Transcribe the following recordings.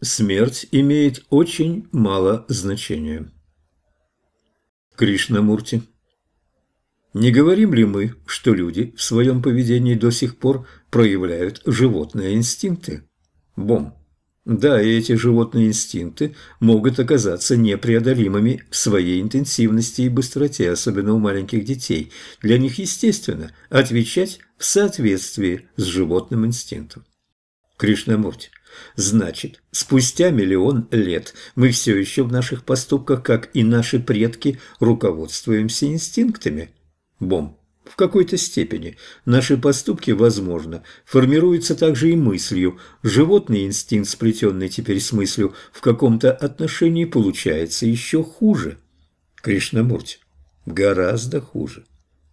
Смерть имеет очень мало значения. Кришнамурти. Не говорим ли мы, что люди в своем поведении до сих пор проявляют животные инстинкты? Бом. Да, и эти животные инстинкты могут оказаться непреодолимыми в своей интенсивности и быстроте, особенно у маленьких детей. Для них естественно отвечать в соответствии с животным инстинктом. Кришнамурти. Значит, спустя миллион лет мы все еще в наших поступках, как и наши предки, руководствуемся инстинктами. Бом. В какой-то степени наши поступки, возможно, формируются также и мыслью. Животный инстинкт, сплетенный теперь с мыслью, в каком-то отношении получается еще хуже. Кришнамурти. Гораздо хуже.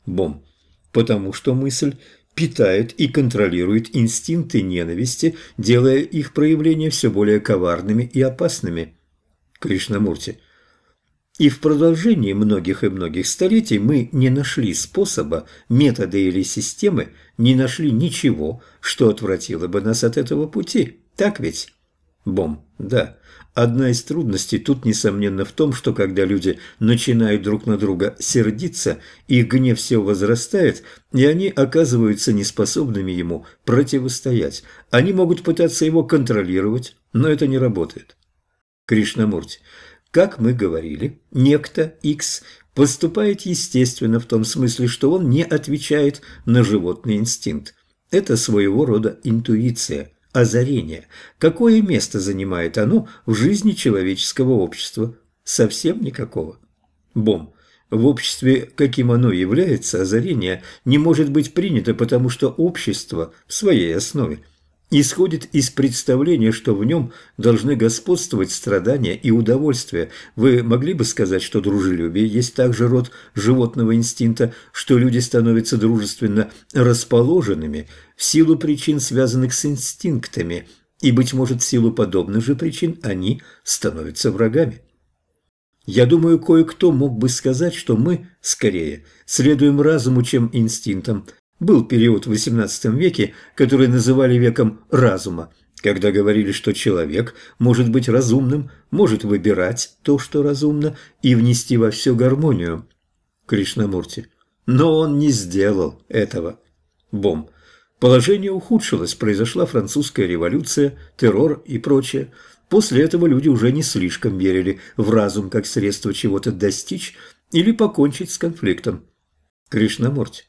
Бом. Потому что мысль питает и контролирует инстинкты ненависти, делая их проявления все более коварными и опасными. Кришнамурти. И в продолжении многих и многих столетий мы не нашли способа, метода или системы, не нашли ничего, что отвратило бы нас от этого пути. Так ведь? Бом. Да. Одна из трудностей тут, несомненно, в том, что когда люди начинают друг на друга сердиться, их гнев все возрастает, и они оказываются неспособными ему противостоять. Они могут пытаться его контролировать, но это не работает. Кришнамурти, как мы говорили, некто X поступает естественно в том смысле, что он не отвечает на животный инстинкт. Это своего рода интуиция – озарение. Какое место занимает оно в жизни человеческого общества? Совсем никакого. Бом. В обществе, каким оно является, озарение не может быть принято, потому что общество в своей основе – исходит из представления, что в нем должны господствовать страдания и удовольствия. Вы могли бы сказать, что дружелюбие есть также род животного инстинкта, что люди становятся дружественно расположенными в силу причин, связанных с инстинктами, и, быть может, в силу подобных же причин они становятся врагами. Я думаю, кое-кто мог бы сказать, что мы, скорее, следуем разуму, чем инстинктам, был период в XVIII веке, который называли веком разума, когда говорили, что человек может быть разумным, может выбирать то, что разумно, и внести во все гармонию. Кришнамурти. Но он не сделал этого. Бом. Положение ухудшилось, произошла французская революция, террор и прочее. После этого люди уже не слишком верили в разум как средство чего-то достичь или покончить с конфликтом. Кришнамурти.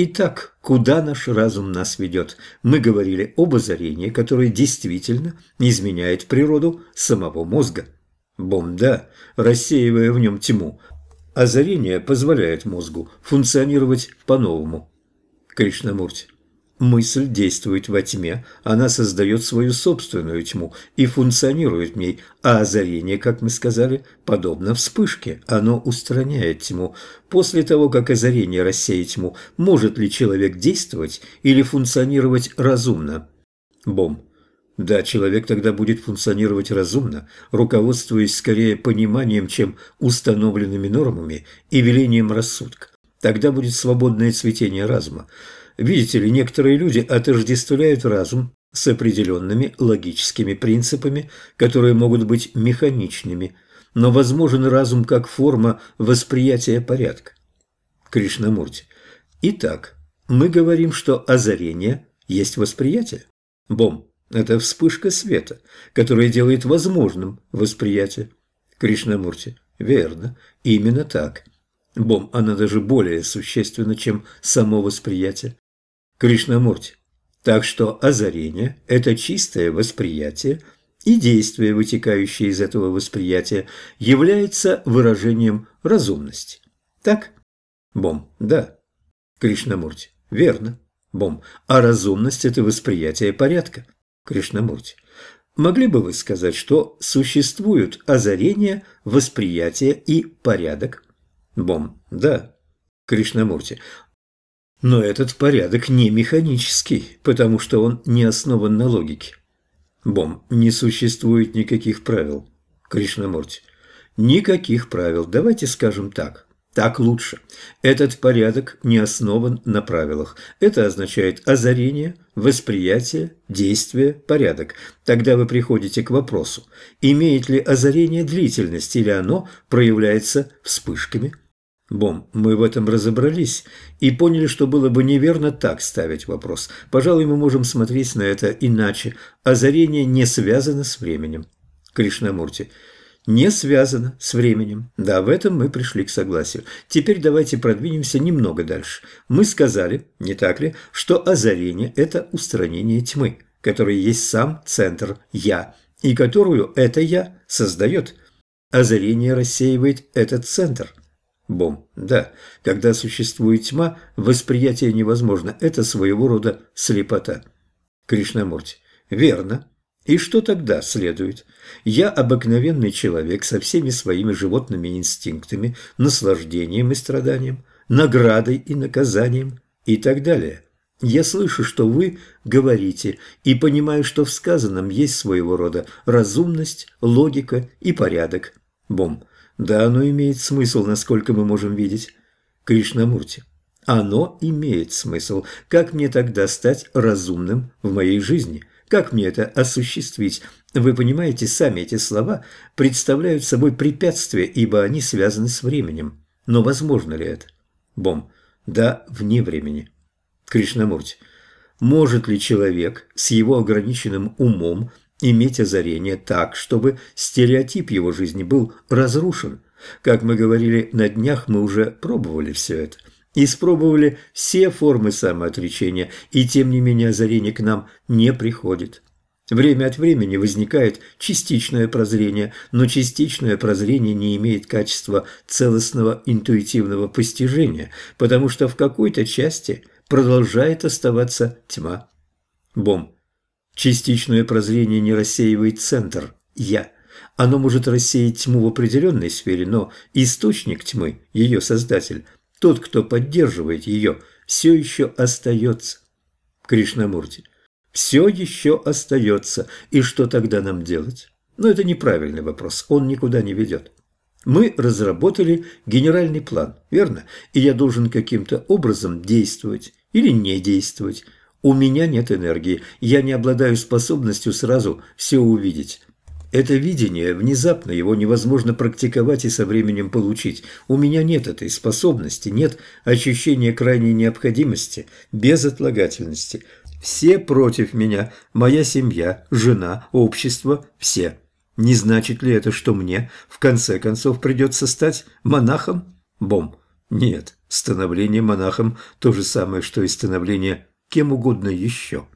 Итак, куда наш разум нас ведет? Мы говорили об озарении, которое действительно изменяет природу самого мозга. Бомда, рассеивая в нем тьму. Озарение позволяет мозгу функционировать по-новому. Кришнамурти. Мысль действует во тьме, она создает свою собственную тьму и функционирует в ней, а озарение, как мы сказали, подобно вспышке, оно устраняет тьму. После того, как озарение рассеет тьму, может ли человек действовать или функционировать разумно? Бом. Да, человек тогда будет функционировать разумно, руководствуясь скорее пониманием, чем установленными нормами и велением рассудка. Тогда будет свободное цветение разума. Видите ли, некоторые люди отождествляют разум с определенными логическими принципами, которые могут быть механичными, но возможен разум как форма восприятия порядка. Кришнамурти. Итак, мы говорим, что озарение есть восприятие. Бом – это вспышка света, которая делает возможным восприятие. Кришнамурти. Верно, именно так. Бом, она даже более существенна, чем само восприятие. Кришнамурти. Так что озарение – это чистое восприятие, и действие, вытекающее из этого восприятия, является выражением разумности. Так? Бом. Да. Кришнамурти. Верно. Бом. А разумность – это восприятие порядка. Кришнамурти. Могли бы вы сказать, что существуют озарение, восприятие и порядок? Бом. Да. Кришнамурти. Но этот порядок не механический, потому что он не основан на логике. Бом, не существует никаких правил. Кришнамурти. Никаких правил. Давайте скажем так. Так лучше. Этот порядок не основан на правилах. Это означает озарение, восприятие, действие, порядок. Тогда вы приходите к вопросу, имеет ли озарение длительность или оно проявляется вспышками. Бом, мы в этом разобрались и поняли, что было бы неверно так ставить вопрос. Пожалуй, мы можем смотреть на это иначе. Озарение не связано с временем. Кришнамурти – не связано с временем. Да, в этом мы пришли к согласию. Теперь давайте продвинемся немного дальше. Мы сказали, не так ли, что озарение – это устранение тьмы, которая есть сам центр «я», и которую это «я» создает. Озарение рассеивает этот центр. Бом. Да, когда существует тьма, восприятие невозможно. Это своего рода слепота. Кришнамурти. Верно. И что тогда следует? Я обыкновенный человек со всеми своими животными инстинктами, наслаждением и страданием, наградой и наказанием и так далее. Я слышу, что вы говорите, и понимаю, что в сказанном есть своего рода разумность, логика и порядок. Бом. Да, оно имеет смысл, насколько мы можем видеть. Кришнамурти. Оно имеет смысл. Как мне тогда стать разумным в моей жизни – как мне это осуществить? Вы понимаете, сами эти слова представляют собой препятствие, ибо они связаны с временем. Но возможно ли это? Бом. Да, вне времени. Кришнамурти. Может ли человек с его ограниченным умом иметь озарение так, чтобы стереотип его жизни был разрушен? Как мы говорили на днях, мы уже пробовали все это испробовали все формы самоотречения, и тем не менее озарение к нам не приходит. Время от времени возникает частичное прозрение, но частичное прозрение не имеет качества целостного интуитивного постижения, потому что в какой-то части продолжает оставаться тьма. Бом. Частичное прозрение не рассеивает центр «я». Оно может рассеять тьму в определенной сфере, но источник тьмы, ее создатель – тот, кто поддерживает ее, все еще остается. Кришнамурти. Все еще остается. И что тогда нам делать? Но это неправильный вопрос. Он никуда не ведет. Мы разработали генеральный план, верно? И я должен каким-то образом действовать или не действовать. У меня нет энергии, я не обладаю способностью сразу все увидеть. Это видение внезапно, его невозможно практиковать и со временем получить. У меня нет этой способности, нет ощущения крайней необходимости, безотлагательности. Все против меня, моя семья, жена, общество, все. Не значит ли это, что мне, в конце концов, придется стать монахом? Бом. Нет, становление монахом – то же самое, что и становление кем угодно еще.